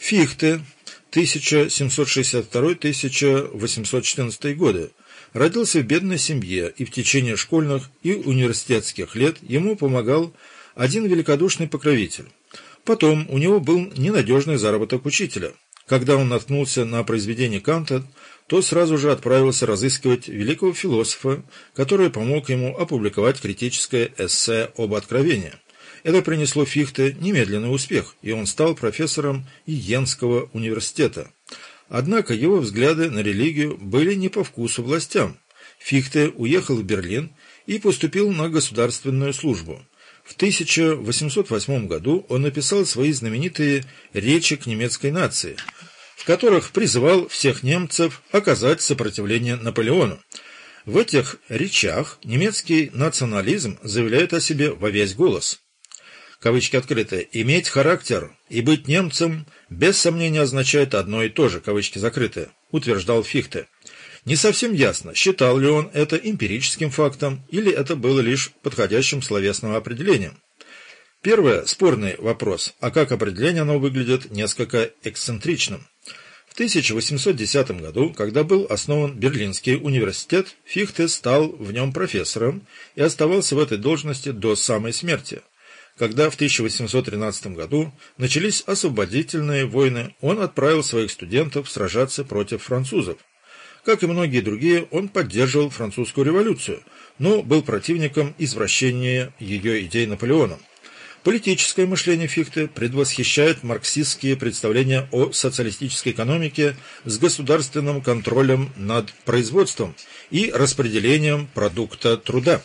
Фихте 1762-1814 годы родился в бедной семье и в течение школьных и университетских лет ему помогал один великодушный покровитель. Потом у него был ненадежный заработок учителя. Когда он наткнулся на произведение Канта, то сразу же отправился разыскивать великого философа, который помог ему опубликовать критическое эссе об откровении. Это принесло Фихте немедленный успех, и он стал профессором Иенского университета. Однако его взгляды на религию были не по вкусу властям. Фихте уехал в Берлин и поступил на государственную службу. В 1808 году он написал свои знаменитые «Речи к немецкой нации», в которых призывал всех немцев оказать сопротивление Наполеону. В этих речах немецкий национализм заявляет о себе во весь голос кавычки открыты, иметь характер и быть немцем без сомнения означает одно и то же, кавычки закрыты, утверждал Фихте. Не совсем ясно, считал ли он это эмпирическим фактом или это было лишь подходящим словесным определением. Первое – спорный вопрос, а как определение оно выглядит несколько эксцентричным. В 1810 году, когда был основан Берлинский университет, Фихте стал в нем профессором и оставался в этой должности до самой смерти. Когда в 1813 году начались освободительные войны, он отправил своих студентов сражаться против французов. Как и многие другие, он поддерживал французскую революцию, но был противником извращения ее идей Наполеоном. Политическое мышление Фихте предвосхищает марксистские представления о социалистической экономике с государственным контролем над производством и распределением продукта труда.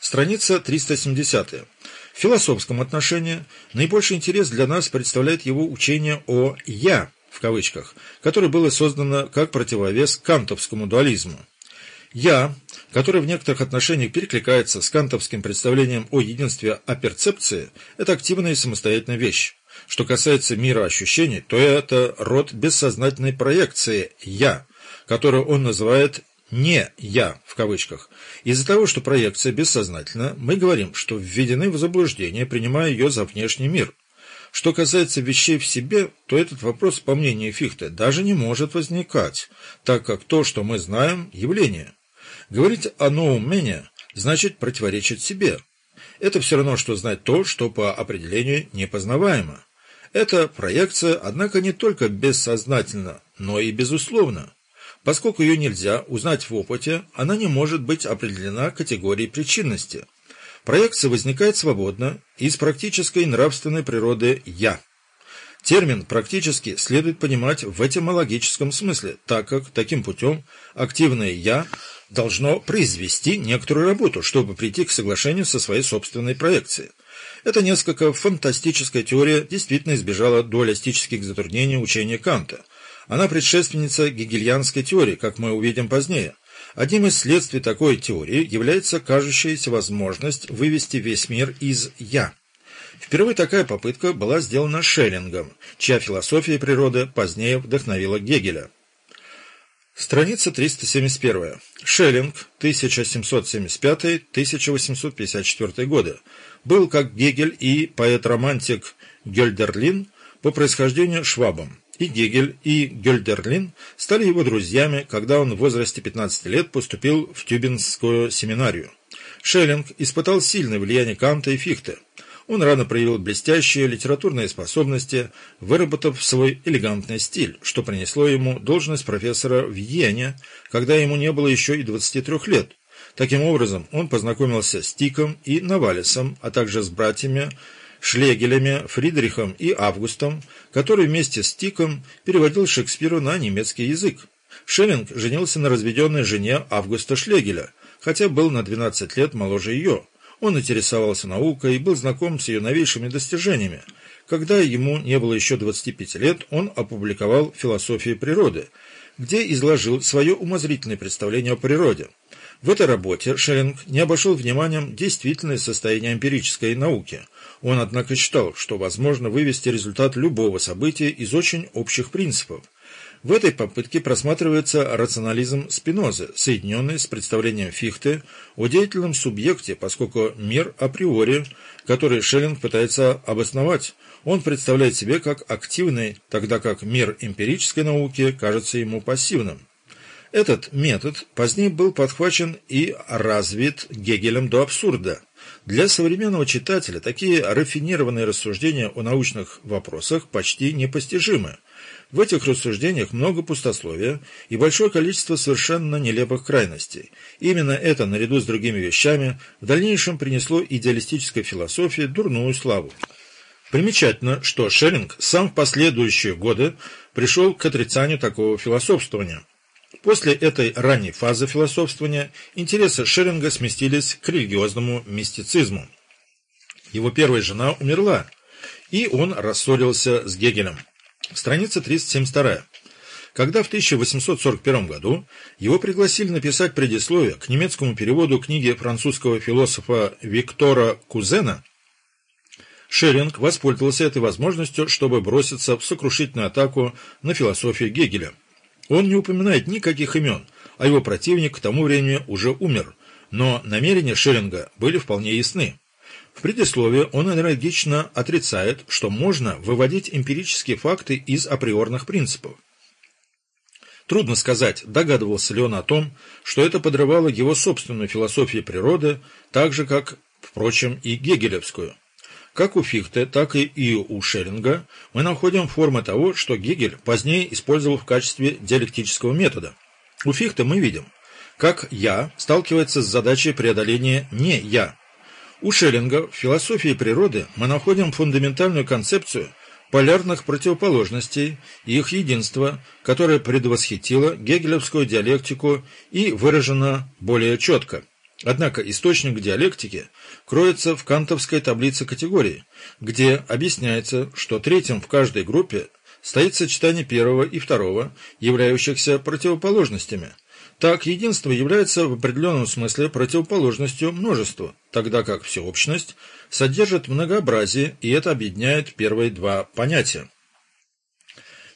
Страница 370. В философском отношении наибольший интерес для нас представляет его учение о «я», в кавычках, которое было создано как противовес кантовскому дуализму. «Я», который в некоторых отношениях перекликается с кантовским представлением о единстве о перцепции, это активная и самостоятельная вещь. Что касается мира ощущений, то это род бессознательной проекции «я», которую он называет «не я» в кавычках. Из-за того, что проекция бессознательна, мы говорим, что введены в заблуждение, принимая ее за внешний мир. Что касается вещей в себе, то этот вопрос, по мнению Фихте, даже не может возникать, так как то, что мы знаем, – явление. Говорить о новом значит противоречить себе. Это все равно, что знать то, что по определению непознаваемо. Это проекция, однако, не только бессознательно, но и безусловно. Поскольку ее нельзя узнать в опыте, она не может быть определена категорией причинности. Проекция возникает свободно из практической нравственной природы «я». Термин «практически» следует понимать в этимологическом смысле, так как таким путем активное «я» должно произвести некоторую работу, чтобы прийти к соглашению со своей собственной проекцией. Эта несколько фантастическая теория действительно избежала дуалистических затруднений учения Канта – она предшественница гегельянской теории, как мы увидим позднее. Одним из следствий такой теории является кажущаяся возможность вывести весь мир из «я». Впервые такая попытка была сделана Шеллингом, чья философия природы позднее вдохновила Гегеля. Страница 371. Шеллинг, 1775-1854 годы, был, как Гегель и поэт-романтик Гёльдерлин, по происхождению швабом. И Гегель, и Гёльдерлин стали его друзьями, когда он в возрасте 15 лет поступил в Тюбинскую семинарию. Шеллинг испытал сильное влияние Канта и Фихте. Он рано проявил блестящие литературные способности, выработав свой элегантный стиль, что принесло ему должность профессора в Йене, когда ему не было еще и 23 лет. Таким образом, он познакомился с Тиком и Навалисом, а также с братьями Шлегелями, Фридрихом и Августом, который вместе с Тиком переводил Шекспиру на немецкий язык. Шеллинг женился на разведенной жене Августа Шлегеля, хотя был на 12 лет моложе ее. Он интересовался наукой и был знаком с ее новейшими достижениями. Когда ему не было еще 25 лет, он опубликовал «Философию природы», где изложил свое умозрительное представление о природе. В этой работе Шеллинг не обошел вниманием действительное состояние эмпирической науки – он, однако, считал, что возможно вывести результат любого события из очень общих принципов. В этой попытке просматривается рационализм Спинозы, соединенный с представлением Фихте о деятельном субъекте, поскольку мир априори, который Шеллинг пытается обосновать, он представляет себе как активный, тогда как мир эмпирической науки кажется ему пассивным. Этот метод позднее был подхвачен и развит Гегелем до абсурда. Для современного читателя такие рафинированные рассуждения о научных вопросах почти непостижимы. В этих рассуждениях много пустословия и большое количество совершенно нелепых крайностей. Именно это, наряду с другими вещами, в дальнейшем принесло идеалистической философии дурную славу. Примечательно, что Шеллинг сам в последующие годы пришел к отрицанию такого философствования. После этой ранней фазы философствования интересы Шеллинга сместились к религиозному мистицизму. Его первая жена умерла, и он рассорился с Гегелем. Страница 372. Когда в 1841 году его пригласили написать предисловие к немецкому переводу книги французского философа Виктора Кузена, Шеринг воспользовался этой возможностью, чтобы броситься в сокрушительную атаку на философию Гегеля. Он не упоминает никаких имен, а его противник к тому времени уже умер, но намерения Шеринга были вполне ясны. В предисловии он энергично отрицает, что можно выводить эмпирические факты из априорных принципов. Трудно сказать, догадывался ли он о том, что это подрывало его собственную философию природы, так же, как, впрочем, и гегелевскую. Как у Фихте, так и у Шеринга мы находим формы того, что Гегель позднее использовал в качестве диалектического метода. У Фихте мы видим, как «я» сталкивается с задачей преодоления «не я», у Шеллинга в философии природы мы находим фундаментальную концепцию полярных противоположностей и их единства, которое предвосхитило гегелевскую диалектику и выражено более четко. Однако источник диалектики кроется в кантовской таблице категорий, где объясняется, что третьим в каждой группе стоит сочетание первого и второго, являющихся противоположностями – так, единство является в определенном смысле противоположностью множеству, тогда как всеобщность содержит многообразие, и это объединяет первые два понятия.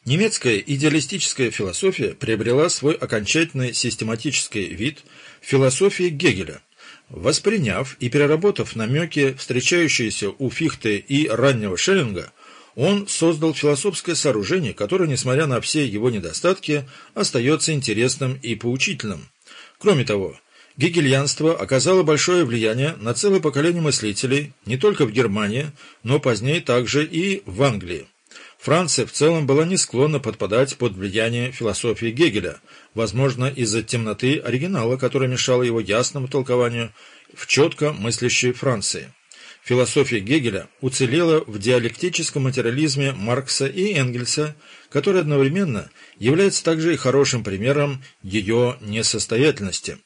Немецкая идеалистическая философия приобрела свой окончательный систематический вид в философии Гегеля. Восприняв и переработав намеки, встречающиеся у Фихте и раннего Шеллинга, он создал философское сооружение, которое, несмотря на все его недостатки, остается интересным и поучительным. Кроме того, гегельянство оказало большое влияние на целое поколение мыслителей не только в Германии, но позднее также и в Англии. Франция в целом была не склонна подпадать под влияние философии Гегеля, возможно, из-за темноты оригинала, которая мешала его ясному толкованию в четко мыслящей Франции. Философия Гегеля уцелела в диалектическом материализме Маркса и Энгельса, который одновременно является также и хорошим примером ее несостоятельности.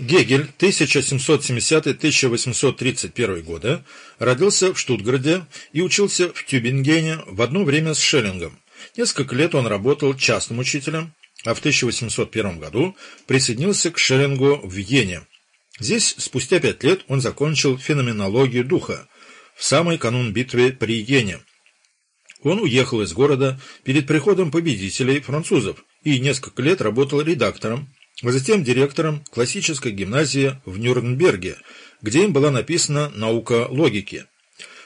Гегель, 1770-1831 годы, родился в Штутгарде и учился в Тюбингене в одно время с Шеллингом. Несколько лет он работал частным учителем, а в 1801 году присоединился к Шеллингу в Йене. Здесь спустя пять лет он закончил феноменологию духа в самый канун битвы при Йене. Он уехал из города перед приходом победителей французов и несколько лет работал редактором, а затем директором классической гимназии в Нюрнберге, где им была написана «Наука логики».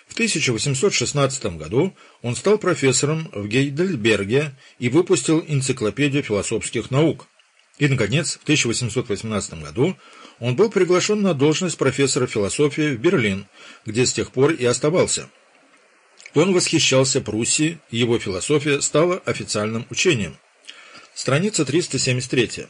В 1816 году он стал профессором в Гейдельберге и выпустил энциклопедию философских наук. И, наконец, в 1818 году он был приглашен на должность профессора философии в Берлин, где с тех пор и оставался. Он восхищался Пруссией, и его философия стала официальным учением. Страница 373.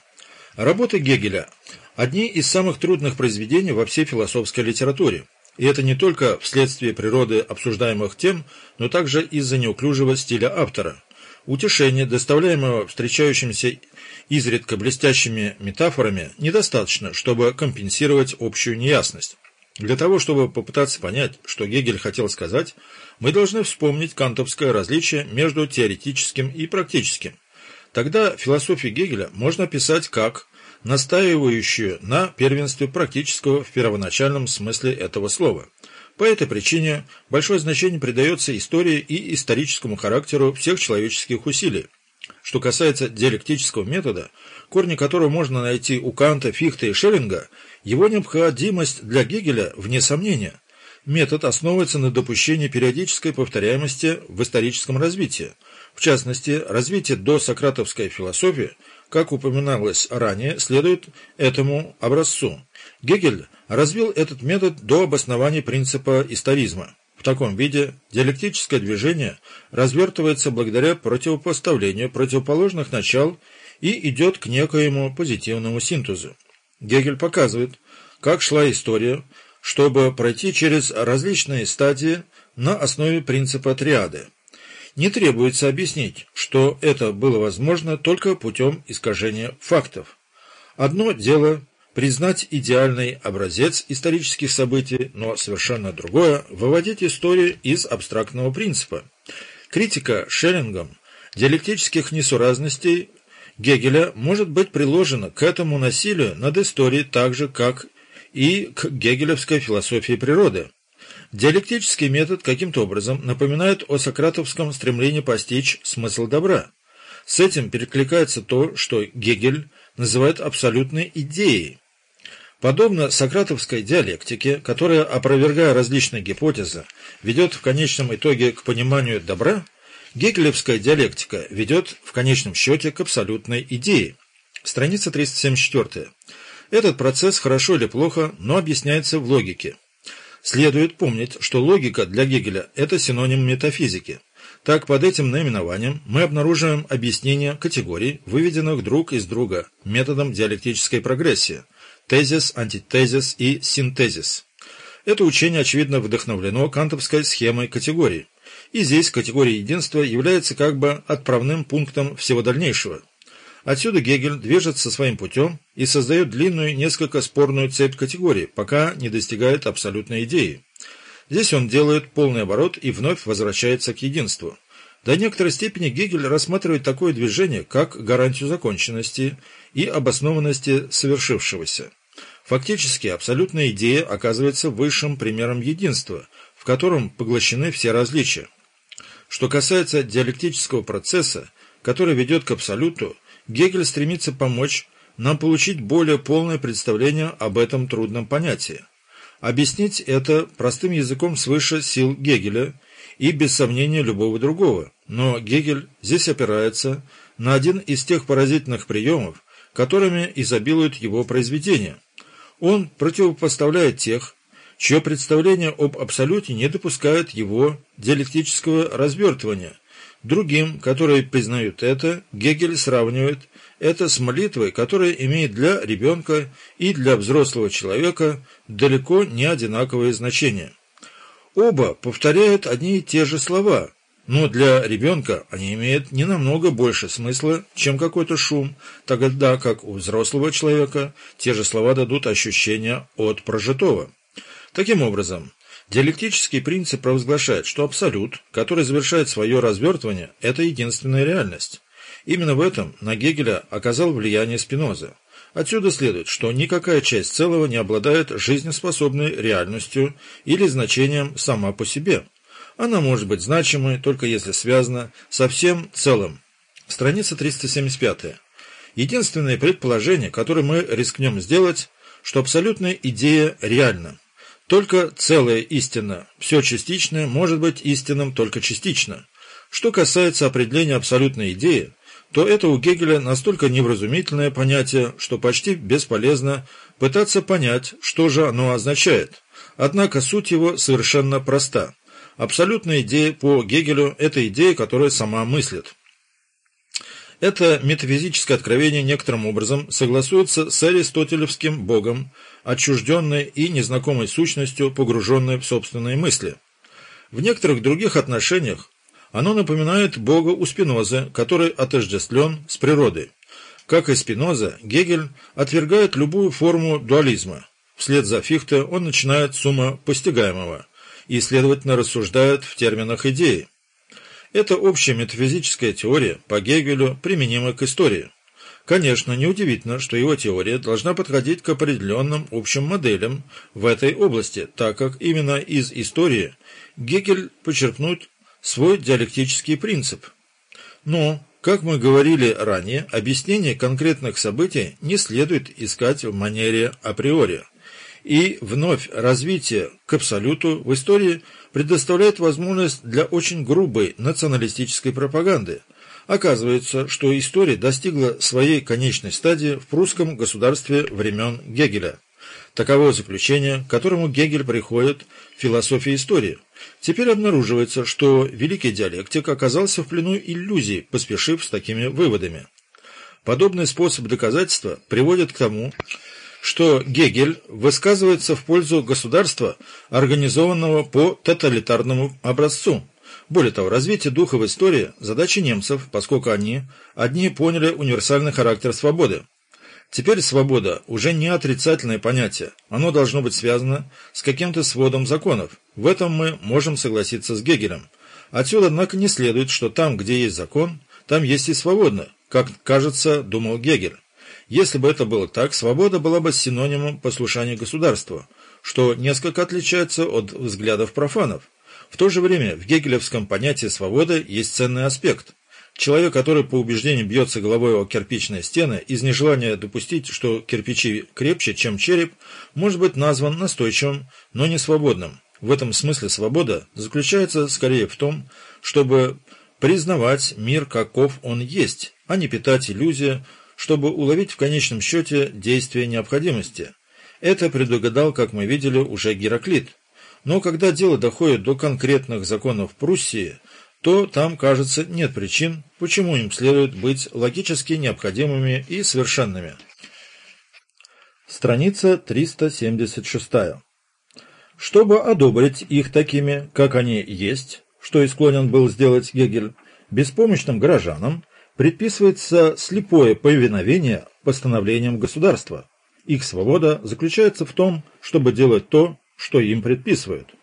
Работы Гегеля – одни из самых трудных произведений во всей философской литературе. И это не только вследствие природы обсуждаемых тем, но также из-за неуклюжего стиля автора. Утешение, доставляемое встречающимся изредка блестящими метафорами, недостаточно, чтобы компенсировать общую неясность. Для того, чтобы попытаться понять, что Гегель хотел сказать, мы должны вспомнить кантовское различие между теоретическим и практическим. Тогда философию Гегеля можно описать как настаивающую на первенстве практического в первоначальном смысле этого слова. По этой причине большое значение придается истории и историческому характеру всех человеческих усилий. Что касается диалектического метода, корни которого можно найти у Канта, Фихта и Шеллинга, его необходимость для Гегеля вне сомнения. метод основывается на допущении периодической повторяемости в историческом развитии. В частности, развитие до сократовской философии, как упоминалось ранее, следует этому образцу. Гегель развил этот метод до обоснования принципа историзма. В таком виде диалектическое движение развертывается благодаря противопоставлению противоположных начал и идет к некоему позитивному синтезу. Гегель показывает, как шла история, чтобы пройти через различные стадии на основе принципа триады. Не требуется объяснить, что это было возможно только путем искажения фактов. Одно дело признать идеальный образец исторических событий, но совершенно другое – выводить историю из абстрактного принципа. Критика Шеллингом диалектических несуразностей Гегеля может быть приложена к этому насилию над историей так же, как и к гегелевской философии природы. Диалектический метод каким-то образом напоминает о сократовском стремлении постичь смысл добра. С этим перекликается то, что Гегель называет абсолютной идеей. Подобно сократовской диалектике, которая, опровергая различные гипотезы, ведет в конечном итоге к пониманию добра, гегелевская диалектика ведет в конечном счете к абсолютной идее. Страница 374. Этот процесс хорошо или плохо, но объясняется в логике. Следует помнить, что логика для Гегеля – это синоним метафизики. Так, под этим наименованием мы обнаруживаем объяснение категорий, выведенных друг из друга методом диалектической прогрессии – тезис, антитезис и синтезис. Это учение, очевидно, вдохновлено кантовской схемой категорий. И здесь категория единства является как бы отправным пунктом всего дальнейшего. Отсюда Гегель движется своим путем и создает длинную, несколько спорную цепь категорий, пока не достигает абсолютной идеи. Здесь он делает полный оборот и вновь возвращается к единству. До некоторой степени Гегель рассматривает такое движение как гарантию законченности и обоснованности совершившегося. Фактически, абсолютная идея оказывается высшим примером единства, в котором поглощены все различия. Что касается диалектического процесса, который ведет к абсолюту, Гегель стремится помочь нам получить более полное представление об этом трудном понятии. Объяснить это простым языком свыше сил Гегеля и без сомнения любого другого, но Гегель здесь опирается на один из тех поразительных приемов, которыми изобилуют его произведения. Он противопоставляет тех, чье представление об абсолюте не допускает его диалектического развертывания. Другим, которые признают это, Гегель сравнивает это с молитвой, которая имеет для ребенка и для взрослого человека далеко не одинаковое значение. Оба повторяют одни и те же слова, но для ребенка они имеют не намного больше смысла, чем какой-то шум, тогда как у взрослого человека те же слова дадут ощущение от прожитого. Таким образом, диалектический принцип провозглашает, что абсолют, который завершает свое развертывание, это единственная реальность. Именно в этом на Гегеля оказал влияние Спиноза. Отсюда следует, что никакая часть целого не обладает жизнеспособной реальностью или значением сама по себе. Она может быть значимой, только если связана со всем целым. Страница 375. Единственное предположение, которое мы рискнем сделать, что абсолютная идея реальна. Только целая истина, все частичное может быть истинным только частично. Что касается определения абсолютной идеи, то это у Гегеля настолько невразумительное понятие, что почти бесполезно пытаться понять, что же оно означает. Однако суть его совершенно проста. Абсолютная идея по Гегелю – это идея, которая сама мыслит. Это метафизическое откровение некоторым образом согласуется с аристотелевским богом, отчужденной и незнакомой сущностью, погруженной в собственные мысли. В некоторых других отношениях оно напоминает бога у Спинозы, который отождествлен с природой. Как и Спиноза, Гегель отвергает любую форму дуализма. Вслед за Фихте он начинает с ума постигаемого и, следовательно, рассуждает в терминах идеи. Это общая метафизическая теория по Гегелю применима к истории. Конечно, неудивительно, что его теория должна подходить к определенным общим моделям в этой области, так как именно из истории Гегель подчеркнут свой диалектический принцип. Но, как мы говорили ранее, объяснение конкретных событий не следует искать в манере априори. И вновь развитие к абсолюту в истории предоставляет возможность для очень грубой националистической пропаганды. Оказывается, что история достигла своей конечной стадии в прусском государстве времен Гегеля. Таково заключение, к которому Гегель приходит в философии истории. Теперь обнаруживается, что великий диалектик оказался в плену иллюзий, поспешив с такими выводами. Подобный способ доказательства приводит к тому, что Гегель высказывается в пользу государства, организованного по тоталитарному образцу. Более того, развитие духа в истории – задача немцев, поскольку они одни поняли универсальный характер свободы. Теперь свобода уже не отрицательное понятие, оно должно быть связано с каким-то сводом законов. В этом мы можем согласиться с Гегелем. Отсюда, однако, не следует, что там, где есть закон, там есть и свободно, как, кажется, думал Гегель. Если бы это было так, свобода была бы синонимом послушания государству, что несколько отличается от взглядов профанов. В то же время в гегелевском понятии свободы есть ценный аспект. Человек, который по убеждению бьется головой о кирпичные стены из нежелания допустить, что кирпичи крепче, чем череп, может быть назван настойчивым, но не свободным. В этом смысле свобода заключается скорее в том, чтобы признавать мир каков он есть, а не питать иллюзии, чтобы уловить в конечном счете действие необходимости. Это предугадал, как мы видели, уже Гераклит. Но когда дело доходит до конкретных законов Пруссии, то там, кажется, нет причин, почему им следует быть логически необходимыми и совершенными. Страница 376. Чтобы одобрить их такими, как они есть, что и склонен был сделать Гегель, беспомощным горожанам, предписывается слепое повиновение постановлениям государства. Их свобода заключается в том, чтобы делать то, что им предписывают.